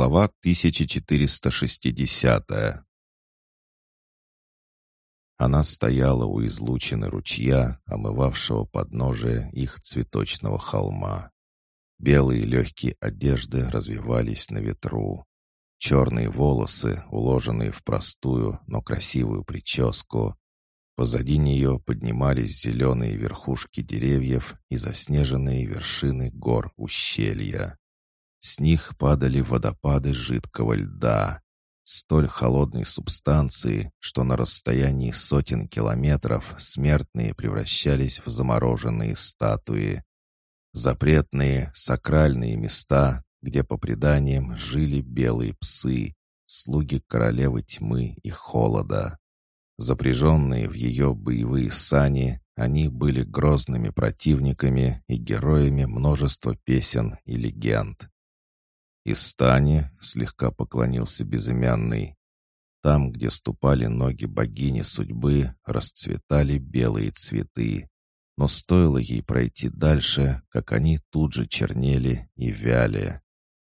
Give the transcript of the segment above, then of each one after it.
Глава 1460 Она стояла у излучины ручья, омывавшего подножие их цветочного холма. Белые легкие одежды развивались на ветру. Черные волосы, уложенные в простую, но красивую прическу. Позади нее поднимались зеленые верхушки деревьев и заснеженные вершины гор ущелья. С них падали водопады жидкого льда, столь холодной субстанции, что на расстоянии сотен километров смертные превращались в замороженные статуи. Запретные, сакральные места, где по преданиям жили белые псы, слуги королевы тьмы и холода. Запряженные в ее боевые сани, они были грозными противниками и героями множества песен и легенд. И стане слегка поклонился безымянный. Там, где ступали ноги богини судьбы, расцветали белые цветы. Но стоило ей пройти дальше, как они тут же чернели и вяли.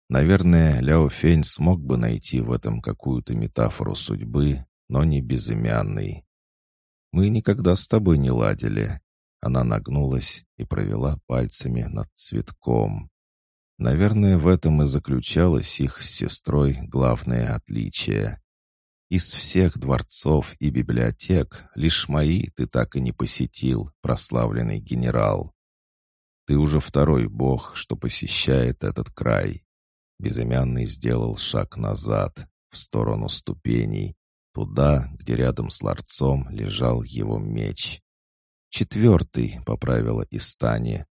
Наверное, Ляо Фень смог бы найти в этом какую-то метафору судьбы, но не безымянный. «Мы никогда с тобой не ладили». Она нагнулась и провела пальцами над цветком. Наверное, в этом и заключалось их с сестрой главное отличие. Из всех дворцов и библиотек лишь мои ты так и не посетил, прославленный генерал. Ты уже второй бог, что посещает этот край. Безымянный сделал шаг назад, в сторону ступеней, туда, где рядом с ларцом лежал его меч. Четвертый, поправила Истани,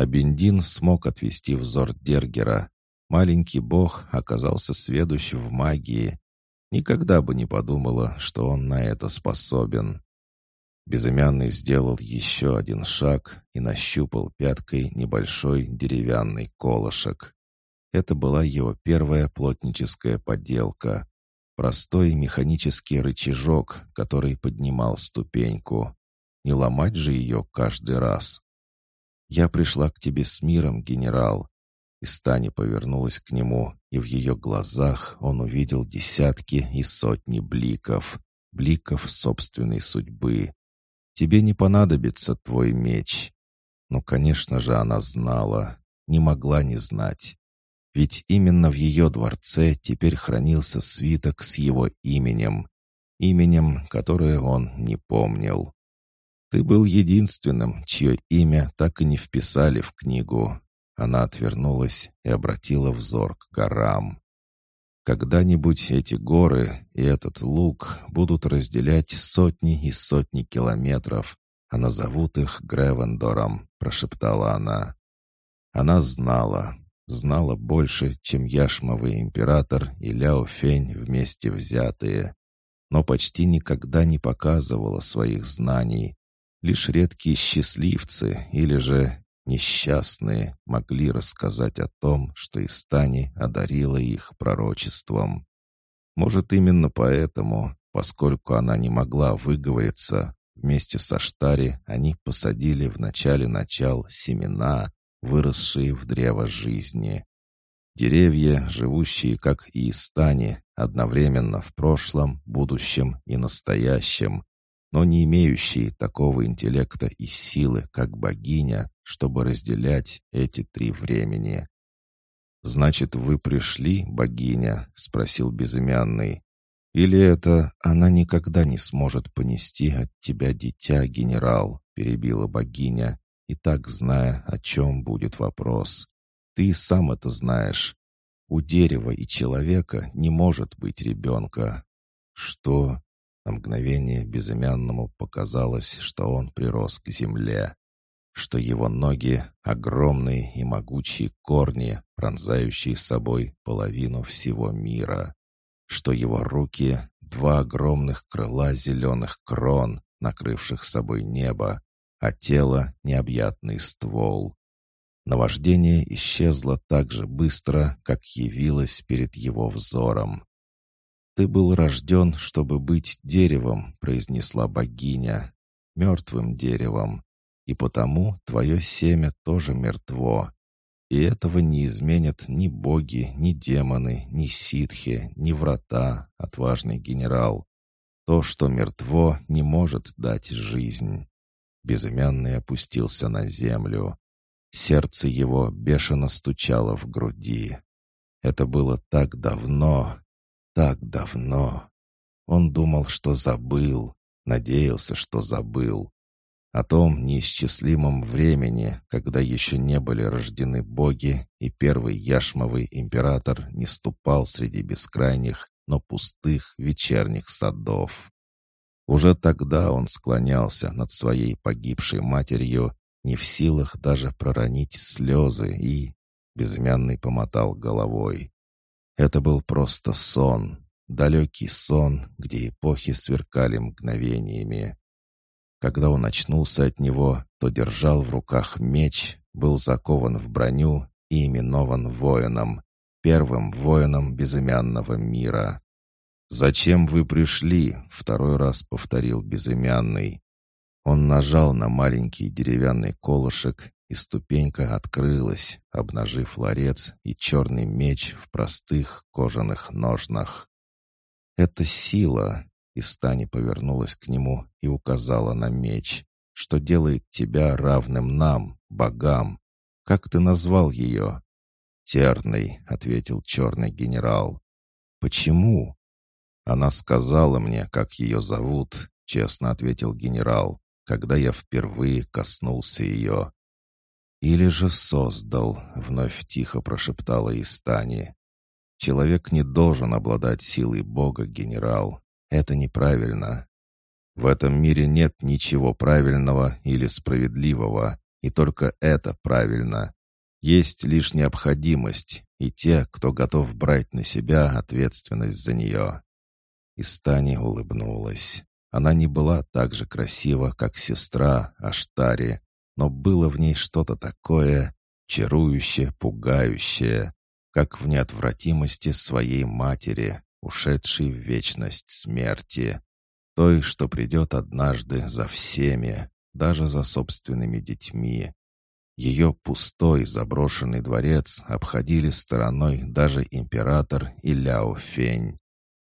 а Бендин смог отвести взор Дергера. Маленький бог оказался сведущ в магии. Никогда бы не подумала, что он на это способен. Безымянный сделал еще один шаг и нащупал пяткой небольшой деревянный колышек. Это была его первая плотническая поделка. Простой механический рычажок, который поднимал ступеньку. Не ломать же ее каждый раз. «Я пришла к тебе с миром, генерал». И Стани повернулась к нему, и в ее глазах он увидел десятки и сотни бликов, бликов собственной судьбы. «Тебе не понадобится твой меч». Ну, конечно же, она знала, не могла не знать. Ведь именно в ее дворце теперь хранился свиток с его именем, именем, которое он не помнил. Ты был единственным, чье имя так и не вписали в книгу». Она отвернулась и обратила взор к горам. «Когда-нибудь эти горы и этот луг будут разделять сотни и сотни километров, а назовут их Гревендором», — прошептала она. Она знала, знала больше, чем Яшмовый император и Ляо Фень вместе взятые, но почти никогда не показывала своих знаний, Лишь редкие счастливцы или же несчастные могли рассказать о том, что Истани одарила их пророчеством. Может, именно поэтому, поскольку она не могла выговориться, вместе со Штари они посадили в начале начал семена, выросшие в древо жизни. Деревья, живущие, как и Истани, одновременно в прошлом, будущем и настоящем, но не имеющие такого интеллекта и силы, как богиня, чтобы разделять эти три времени. «Значит, вы пришли, богиня?» — спросил безымянный. «Или это она никогда не сможет понести от тебя дитя, генерал?» — перебила богиня, и так зная, о чем будет вопрос. «Ты сам это знаешь. У дерева и человека не может быть ребенка». «Что?» На мгновение безымянному показалось, что он прирос к земле, что его ноги — огромные и могучие корни, пронзающие собой половину всего мира, что его руки — два огромных крыла зеленых крон, накрывших собой небо, а тело — необъятный ствол. Наваждение исчезло так же быстро, как явилось перед его взором. «Ты был рожден, чтобы быть деревом», — произнесла богиня, — «мертвым деревом, и потому твое семя тоже мертво. И этого не изменят ни боги, ни демоны, ни ситхи, ни врата, отважный генерал. То, что мертво, не может дать жизнь. Безымянный опустился на землю. Сердце его бешено стучало в груди. Это было так давно, так давно. Он думал, что забыл, надеялся, что забыл. О том неисчислимом времени, когда еще не были рождены боги, и первый яшмовый император не ступал среди бескрайних, но пустых вечерних садов. Уже тогда он склонялся над своей погибшей матерью, не в силах даже проронить слезы и... Безымянный помотал головой. Это был просто сон, далекий сон, где эпохи сверкали мгновениями. Когда он очнулся от него, то держал в руках меч, был закован в броню и именован воином, первым воином безымянного мира. «Зачем вы пришли?» — второй раз повторил безымянный. Он нажал на маленький деревянный колышек, и ступенька открылась, обнажив ларец и черный меч в простых кожаных ножнах. «Это сила», и Стани повернулась к нему и указала на меч. «Что делает тебя равным нам, богам? Как ты назвал ее?» «Терной», — ответил черный генерал. «Почему?» «Она сказала мне, как ее зовут», — честно ответил генерал, когда я впервые коснулся ее. «Или же создал», — вновь тихо прошептала Истани. «Человек не должен обладать силой Бога, генерал. Это неправильно. В этом мире нет ничего правильного или справедливого, и только это правильно. Есть лишь необходимость, и те, кто готов брать на себя ответственность за нее. Истани улыбнулась. Она не была так же красива, как сестра Аштари, но было в ней что-то такое чарующее, пугающее, как в неотвратимости своей матери, ушедшей в вечность смерти, той, что придет однажды за всеми, даже за собственными детьми. Ее пустой заброшенный дворец обходили стороной даже император и Ляо Фень.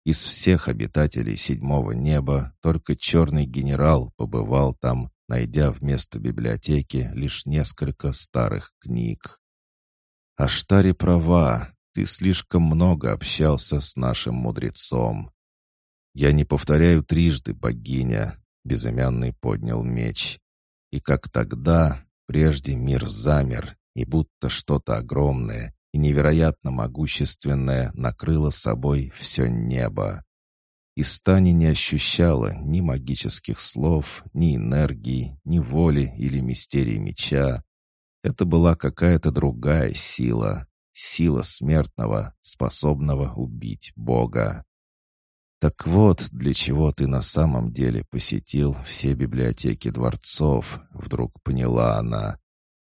Из всех обитателей седьмого неба только черный генерал побывал там, найдя вместо библиотеки лишь несколько старых книг. Аштари права, ты слишком много общался с нашим мудрецом. Я не повторяю трижды, богиня, безымянный поднял меч. И как тогда, прежде мир замер, и будто что-то огромное и невероятно могущественное накрыло собой все небо. И Стани не ощущала ни магических слов, ни энергии, ни воли или мистерии меча. Это была какая-то другая сила, сила смертного, способного убить Бога. Так вот, для чего ты на самом деле посетил все библиотеки дворцов, вдруг поняла она.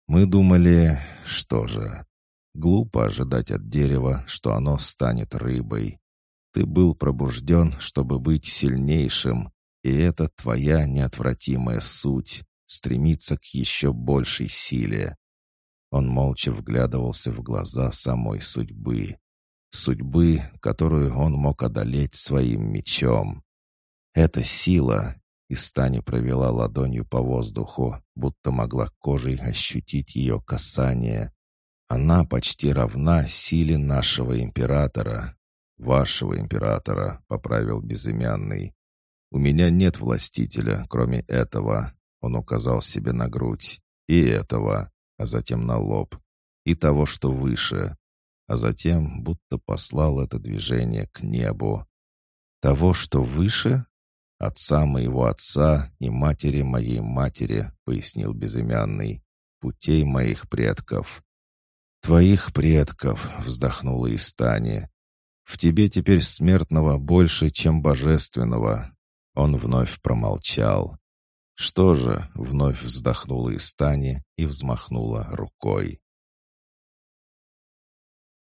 Мы думали, что же, глупо ожидать от дерева, что оно станет рыбой. Ты был пробужден, чтобы быть сильнейшим, и это твоя неотвратимая суть — стремиться к еще большей силе. Он молча вглядывался в глаза самой судьбы. Судьбы, которую он мог одолеть своим мечом. Эта сила, и провела ладонью по воздуху, будто могла кожей ощутить ее касание. Она почти равна силе нашего императора. «Вашего императора», — поправил безымянный. «У меня нет властителя, кроме этого», — он указал себе на грудь. «И этого а затем на лоб, и того, что выше, а затем будто послал это движение к небу. Того, что выше? Отца моего отца и матери моей матери, пояснил безымянный, путей моих предков. «Твоих предков», — вздохнула Истани. «В тебе теперь смертного больше, чем божественного». Он вновь промолчал. «Что же?» — вновь вздохнула Истани и взмахнула рукой.